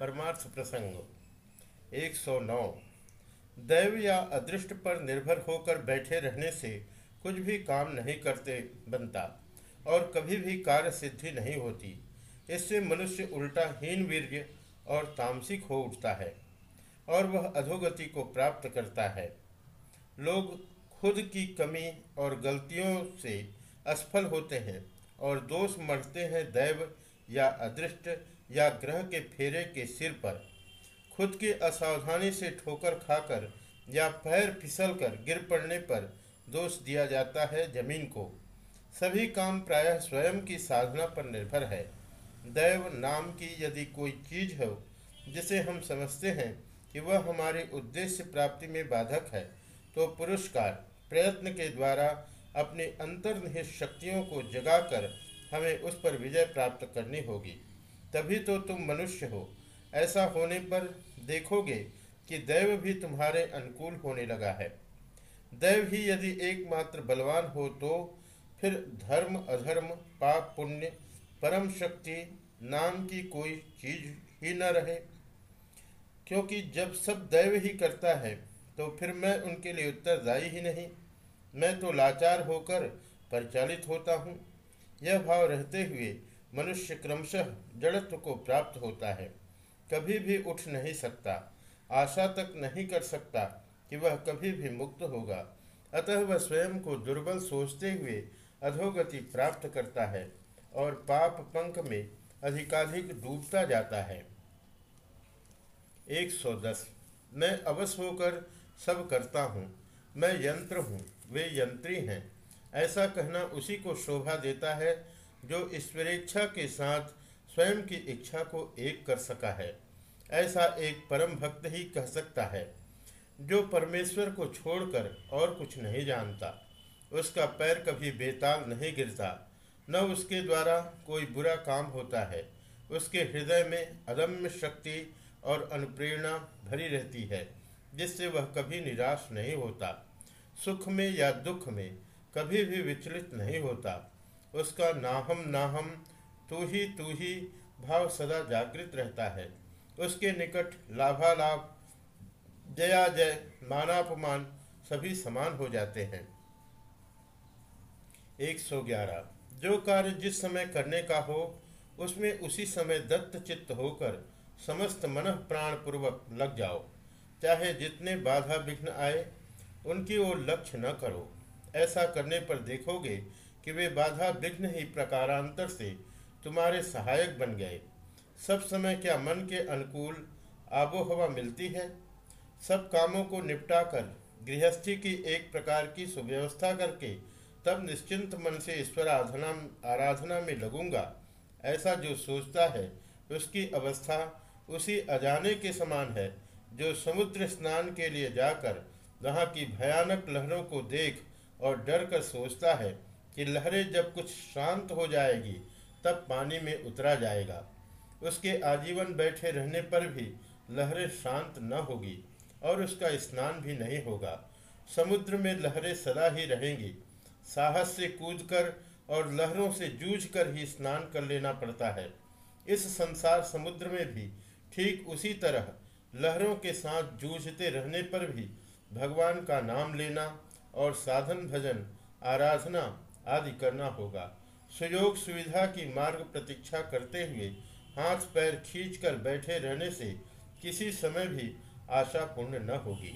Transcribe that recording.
परमार्थ प्रसंग। 109 दैव या अदृष्ट पर निर्भर होकर बैठे रहने से कुछ भी काम नहीं करते बनता, और कभी भी कार्य सिद्धि नहीं होती। इससे मनुष्य उल्टा हीन वीर्य और तामसिक हो उठता है, और वह अधोगति को प्राप्त करता है। लोग खुद की कमी और गलतियों से असफल होते हैं, और दोष मरते हैं दैव या अदृष्ट या ग्रह के फेरे के सिर पर, खुद की असावधानी से ठोकर खाकर या पैर फिसलकर गिर पड़ने पर दोष दिया जाता है ज़मीन को। सभी काम प्रायः स्वयं की साधना पर निर्भर है। दैव नाम की यदि कोई चीज़ हो, जिसे हम समझते हैं कि वह हमारे उद्देश्य प्राप्ति में बाधक है तो पुरस्कार प्रयत्न के द्वारा अपनी अंतर्निहित शक्तियों को जगाकर हमें उस पर विजय प्राप्त करनी होगी। तभी तो तुम मनुष्य हो। ऐसा होने पर देखोगे कि दैव भी तुम्हारे अनुकूल होने लगा है। दैव ही यदि एकमात्र बलवान हो तो फिर धर्म, अधर्म, पाप, पुण्य, परम शक्ति, नाम की कोई चीज़ ही न रहे। क्योंकि जब सब दैव ही करता है तो फिर मैं उनके लिए उत्तरदायी ही नहीं। मैं तो लाचार होकर परिचालित होता हूँ। यह भाव रहते हुए मनुष्य क्रमशः जड़त्व को प्राप्त होता है। कभी भी उठ नहीं सकता, आशा तक नहीं कर सकता कि वह कभी भी मुक्त होगा। अतः वह स्वयं को दुर्बल सोचते हुए अधोगति प्राप्त करता है और पाप पंख में अधिकाधिक डूबता जाता है। 110 मैं अवश्य होकर सब करता हूँ। मैं यंत्र हूँ, वे यंत्री हैं। ऐसा कहना उसी को शोभा देता है जो ईश्वरेच्छा के साथ स्वयं की इच्छा को एक कर सका है, ऐसा एक परम भक्त ही कह सकता है, जो परमेश्वर को छोड़कर और कुछ नहीं जानता। उसका पैर कभी बेताल नहीं गिरता, न उसके द्वारा कोई बुरा काम होता है। उसके हृदय में अदम्य शक्ति और अनुप्रेरणा भरी रहती है, जिससे वह कभी निराश नहीं होता। सुख में या दुख में कभी भी विचलित नहीं होता। उसका नाहम नाहम तू ही तू ही भाव सदा जागृत रहता है। उसके निकट लाभालाभ, जया जय, मानापमान सभी समान हो जाते हैं। 111 जो कार्य जिस समय करने का हो, उसमें उसी समय दत्त चित्त होकर समस्त मन प्राण पूर्वक लग जाओ। चाहे जितने बाधा विघ्न आए, उनकी ओर लक्ष्य न करो। ऐसा करने पर देखोगे कि वे बाधा विघ्न ही प्रकारांतर से तुम्हारे सहायक बन गए। सब समय क्या मन के अनुकूल आबोहवा मिलती है? सब कामों को निपटाकर, गृहस्थी की एक प्रकार की सुव्यवस्था करके, तब निश्चिंत मन से ईश्वर आराधना आराधना में लगूँगा। ऐसा जो सोचता है, उसकी अवस्था उसी अजाने के समान है, जो समुद्र स्नान के लिए जाकर, वहाँ की भयानक लहरों को देख और डर कर सोचता है। कि लहरें जब कुछ शांत हो जाएगी, तब पानी में उतरा जाएगा। उसके आजीवन बैठे रहने पर भी लहरें शांत न होगी और उसका स्नान भी नहीं होगा। समुद्र में लहरें सदा ही रहेंगी। साहस से कूदकर और लहरों से जूझकर ही स्नान कर लेना पड़ता है। इस संसार समुद्र में भी ठीक उसी तरह लहरों के साथ जूझते रहने पर भी भगवान का नाम लेना और साधन भजन, आराधना आदि करना होगा। सुयोग सुविधा की मार्ग प्रतीक्षा करते हुए हाथ पैर खींचकर बैठे रहने से किसी समय भी आशा पूर्ण न होगी।